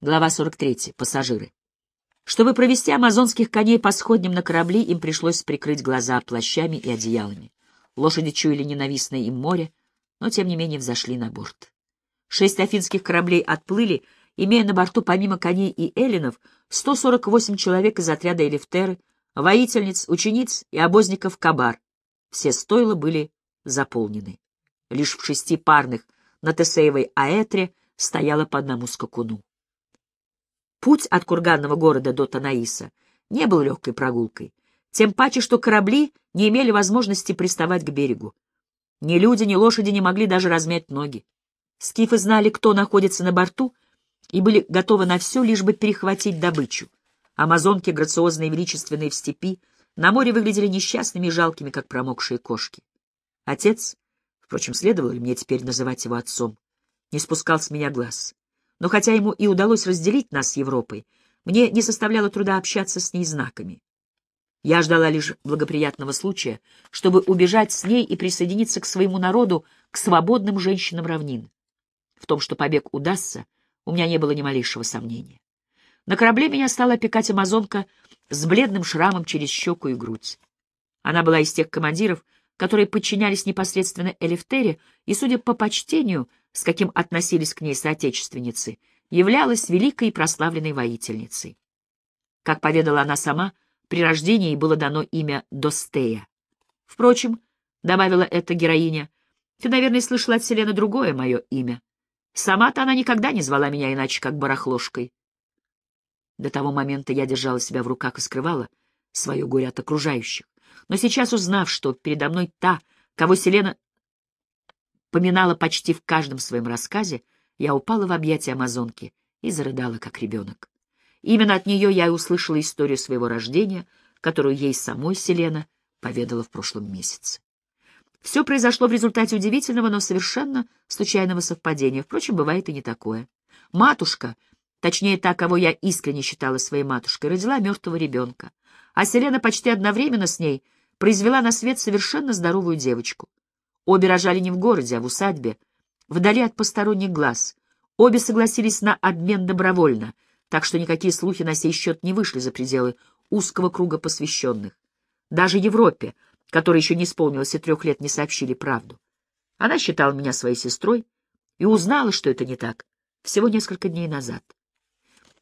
Глава 43. Пассажиры. Чтобы провести амазонских коней по сходням на корабли, им пришлось прикрыть глаза плащами и одеялами. Лошади чуяли ненавистное им море, но тем не менее взошли на борт. Шесть афинских кораблей отплыли, имея на борту помимо коней и эллинов 148 человек из отряда Элифтеры, воительниц, учениц и обозников Кабар. Все стойла были заполнены. Лишь в шести парных на Тесеевой Аэтре стояло по одному скакуну. Путь от курганного города до Танаиса не был легкой прогулкой, тем паче, что корабли не имели возможности приставать к берегу. Ни люди, ни лошади не могли даже размять ноги. Скифы знали, кто находится на борту, и были готовы на все, лишь бы перехватить добычу. Амазонки, грациозные и величественные в степи, на море выглядели несчастными и жалкими, как промокшие кошки. Отец, впрочем, следовало ли мне теперь называть его отцом, не спускал с меня глаз. Но хотя ему и удалось разделить нас с Европой, мне не составляло труда общаться с ней знаками. Я ждала лишь благоприятного случая, чтобы убежать с ней и присоединиться к своему народу, к свободным женщинам равнин. В том, что побег удастся, у меня не было ни малейшего сомнения. На корабле меня стала опекать амазонка с бледным шрамом через щеку и грудь. Она была из тех командиров, которые подчинялись непосредственно Элефтере, и, судя по почтению, с каким относились к ней соотечественницы, являлась великой и прославленной воительницей. Как поведала она сама, при рождении было дано имя Достея. Впрочем, — добавила эта героиня, — ты, наверное, слышала от Селены другое мое имя. Сама-то она никогда не звала меня иначе, как барахлошкой. До того момента я держала себя в руках и скрывала свое горе от окружающих. Но сейчас, узнав, что передо мной та, кого Селена поминала почти в каждом своем рассказе, я упала в объятия Амазонки и зарыдала, как ребенок. Именно от нее я и услышала историю своего рождения, которую ей самой Селена поведала в прошлом месяце. Все произошло в результате удивительного, но совершенно случайного совпадения. Впрочем, бывает и не такое. Матушка, точнее та, кого я искренне считала своей матушкой, родила мертвого ребенка, а Селена почти одновременно с ней произвела на свет совершенно здоровую девочку. Обе рожали не в городе, а в усадьбе, вдали от посторонних глаз. Обе согласились на обмен добровольно, так что никакие слухи на сей счет не вышли за пределы узкого круга посвященных. Даже Европе, которой еще не исполнилось и трех лет, не сообщили правду. Она считала меня своей сестрой и узнала, что это не так, всего несколько дней назад.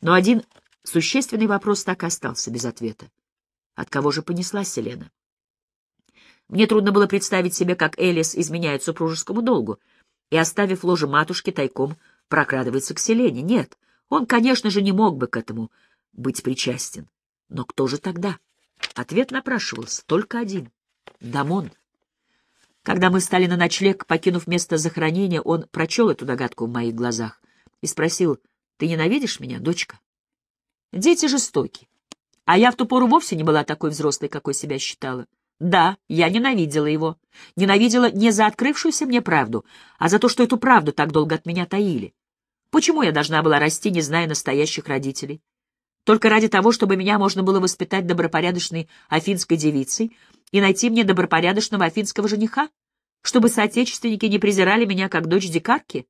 Но один существенный вопрос так и остался без ответа. От кого же понесла Селена? Мне трудно было представить себе, как Элис изменяет супружескому долгу и, оставив ложе матушки, тайком прокрадывается к Селене. Нет, он, конечно же, не мог бы к этому быть причастен. Но кто же тогда? Ответ напрашивался только один — Дамон. Когда мы стали на ночлег, покинув место захоронения, он прочел эту догадку в моих глазах и спросил, «Ты ненавидишь меня, дочка?» Дети жестоки, а я в ту пору вовсе не была такой взрослой, какой себя считала. Да, я ненавидела его. Ненавидела не за открывшуюся мне правду, а за то, что эту правду так долго от меня таили. Почему я должна была расти, не зная настоящих родителей? Только ради того, чтобы меня можно было воспитать добропорядочной афинской девицей и найти мне добропорядочного афинского жениха? Чтобы соотечественники не презирали меня как дочь дикарки?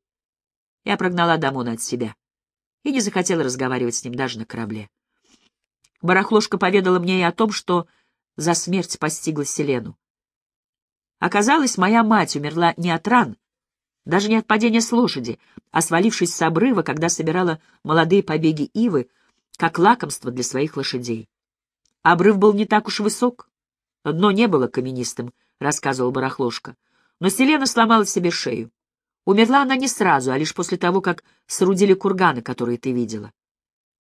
Я прогнала Дамона от себя и не захотела разговаривать с ним даже на корабле. Барахлошка поведала мне и о том, что за смерть постигла Селену. Оказалось, моя мать умерла не от ран, даже не от падения с лошади, а свалившись с обрыва, когда собирала молодые побеги ивы, как лакомство для своих лошадей. Обрыв был не так уж высок, дно не было каменистым, — рассказывал Барахлошка, но Селена сломала себе шею. Умерла она не сразу, а лишь после того, как соорудили курганы, которые ты видела.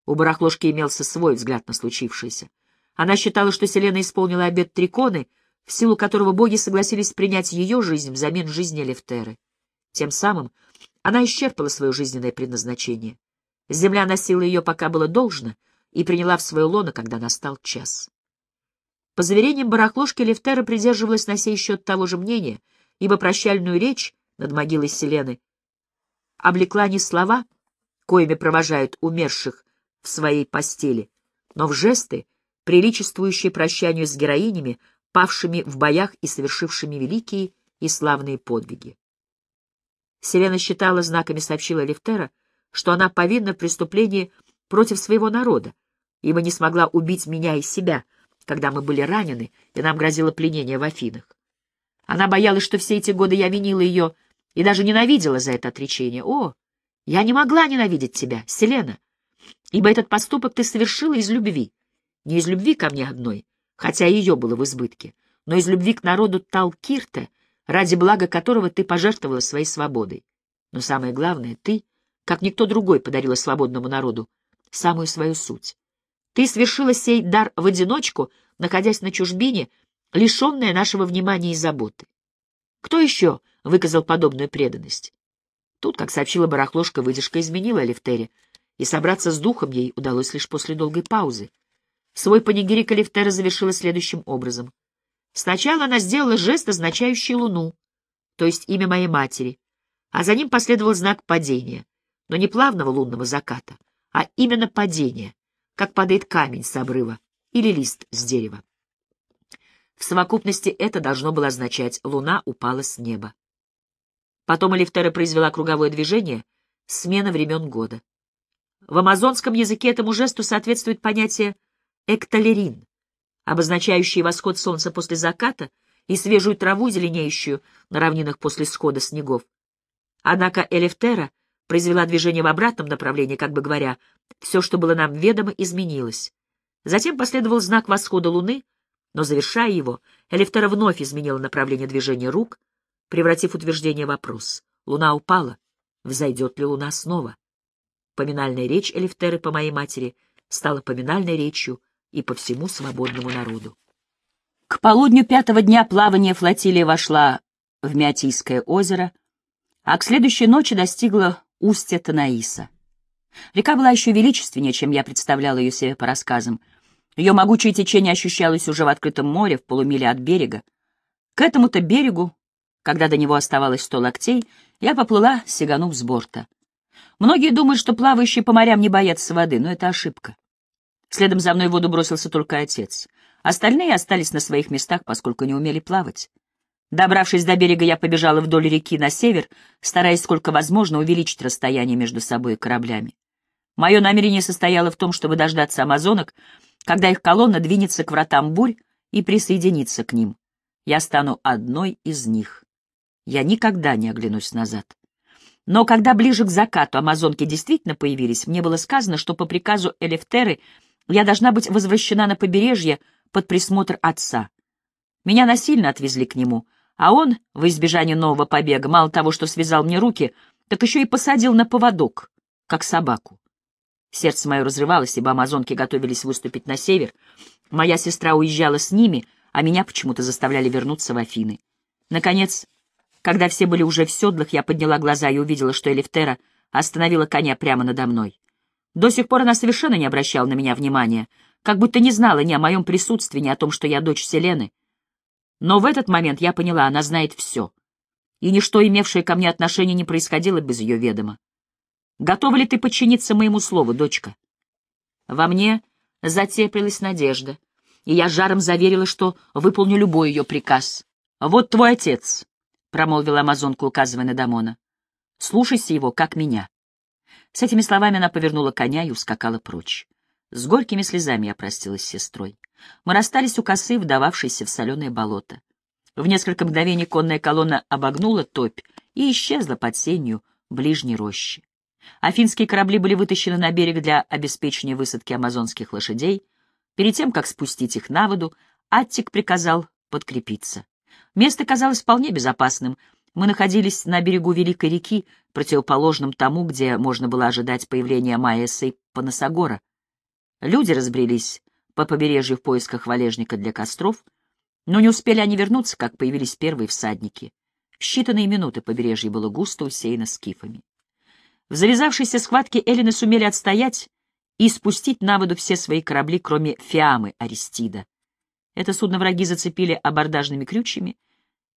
У Барахлошки имелся свой взгляд на случившееся. Она считала, что Селена исполнила обет Триконы, в силу которого боги согласились принять ее жизнь взамен жизни Лефтеры. Тем самым она исчерпала свое жизненное предназначение. Земля носила ее, пока было должно, и приняла в свое лоно, когда настал час. По заверениям барахлошки, Лефтера придерживалась на сей счет того же мнения, ибо прощальную речь над могилой Селены облекла не слова, коими провожают умерших в своей постели, но в жесты, приличествующие прощанию с героинями, павшими в боях и совершившими великие и славные подвиги. Селена считала знаками, сообщила Лефтера, что она повинна в преступлении против своего народа, ибо не смогла убить меня и себя, когда мы были ранены, и нам грозило пленение в Афинах. Она боялась, что все эти годы я винила ее и даже ненавидела за это отречение. О, я не могла ненавидеть тебя, Селена, ибо этот поступок ты совершила из любви. Не из любви ко мне одной, хотя ее было в избытке, но из любви к народу Талкирта, ради блага которого ты пожертвовала своей свободой. Но самое главное, ты, как никто другой, подарила свободному народу самую свою суть. Ты свершила сей дар в одиночку, находясь на чужбине, лишенная нашего внимания и заботы. Кто еще выказал подобную преданность? Тут, как сообщила барахложка, выдержка изменила Элифтере, и собраться с духом ей удалось лишь после долгой паузы. Свой панигирик Элифтера завершила следующим образом. Сначала она сделала жест, означающий луну, то есть имя моей матери, а за ним последовал знак падения, но не плавного лунного заката, а именно падения, как падает камень с обрыва или лист с дерева. В совокупности это должно было означать «луна упала с неба». Потом Элифтера произвела круговое движение «смена времен года». В амазонском языке этому жесту соответствует понятие «эктолерин», обозначающее восход солнца после заката и свежую траву, зеленеющую на равнинах после схода снегов. Однако Элифтера произвела движение в обратном направлении, как бы говоря, все, что было нам ведомо, изменилось. Затем последовал знак восхода луны, но, завершая его, Элифтера вновь изменила направление движения рук, превратив утверждение в вопрос. Луна упала. Взойдет ли луна снова? Поминальная речь Элифтеры по моей матери стала поминальной речью и по всему свободному народу. К полудню пятого дня плавания флотилия вошла в Мятийское озеро, а к следующей ночи достигла устья Танаиса. Река была еще величественнее, чем я представлял ее себе по рассказам. Ее могучее течение ощущалось уже в открытом море, в полумиле от берега. К этому-то берегу, когда до него оставалось сто локтей, я поплыла, сиганув с борта. Многие думают, что плавающие по морям не боятся воды, но это ошибка. Следом за мной в воду бросился только отец. Остальные остались на своих местах, поскольку не умели плавать. Добравшись до берега, я побежала вдоль реки на север, стараясь сколько возможно увеличить расстояние между собой и кораблями. Мое намерение состояло в том, чтобы дождаться амазонок, когда их колонна двинется к вратам бурь и присоединиться к ним. Я стану одной из них. Я никогда не оглянусь назад. Но когда ближе к закату амазонки действительно появились, мне было сказано, что по приказу Элефтеры я должна быть возвращена на побережье под присмотр отца. Меня насильно отвезли к нему, а он, во избежание нового побега, мало того, что связал мне руки, так еще и посадил на поводок, как собаку. Сердце мое разрывалось, ибо амазонки готовились выступить на север. Моя сестра уезжала с ними, а меня почему-то заставляли вернуться в Афины. Наконец, когда все были уже в седлах, я подняла глаза и увидела, что Элифтера остановила коня прямо надо мной. До сих пор она совершенно не обращала на меня внимания, как будто не знала ни о моем присутствии, ни о том, что я дочь Селены. Но в этот момент я поняла, она знает все. И ничто, имевшее ко мне отношение, не происходило без ее ведома. Готова ли ты подчиниться моему слову, дочка? Во мне затеплилась надежда, и я жаром заверила, что выполню любой ее приказ. «Вот твой отец», — промолвила амазонка, указывая на Дамона. «Слушайся его, как меня». С этими словами она повернула коня и ускакала прочь. С горькими слезами я простилась с сестрой. Мы расстались у косы, вдававшейся в соленое болото. В несколько мгновений конная колонна обогнула топь и исчезла под сенью ближней рощи. Афинские корабли были вытащены на берег для обеспечения высадки амазонских лошадей. Перед тем, как спустить их на воду, Аттик приказал подкрепиться. Место казалось вполне безопасным. Мы находились на берегу Великой реки, противоположном тому, где можно было ожидать появления Маэса и Панасагора. Люди разбрелись по побережью в поисках валежника для костров, но не успели они вернуться, как появились первые всадники. В считанные минуты побережье было густо усеяно скифами. В завязавшейся схватке эллины сумели отстоять и спустить на воду все свои корабли, кроме Фиамы Аристида. Это судно враги зацепили абордажными крючьями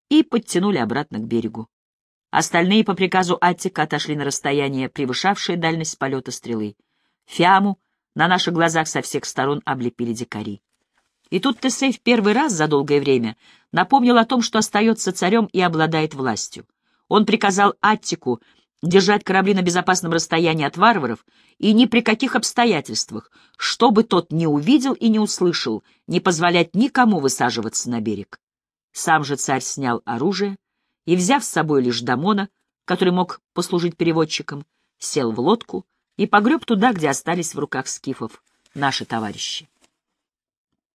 и подтянули обратно к берегу. Остальные по приказу Аттика отошли на расстояние, превышавшее дальность полета стрелы. Фиаму на наших глазах со всех сторон облепили дикари. И тут Тесей в первый раз за долгое время напомнил о том, что остается царем и обладает властью. Он приказал Аттику держать корабли на безопасном расстоянии от варваров и ни при каких обстоятельствах, чтобы тот не увидел и не услышал, не позволять никому высаживаться на берег. Сам же царь снял оружие и, взяв с собой лишь Дамона, который мог послужить переводчиком, сел в лодку и погреб туда, где остались в руках скифов наши товарищи.